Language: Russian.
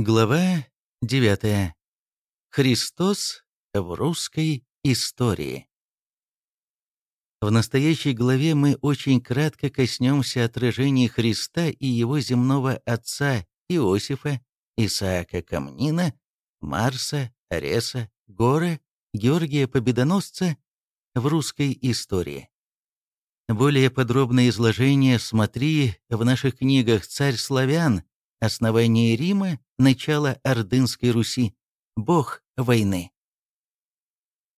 Глава 9. Христос в русской истории. В настоящей главе мы очень кратко коснемся отражения Христа и его земного отца Иосифа, Исаака Камнина, Марса, Ареса, Гора, Георгия Победоносца в русской истории. Более подробное изложение смотри в наших книгах «Царь славян», «Основание Рима», «Начало Ордынской Руси», «Бог войны».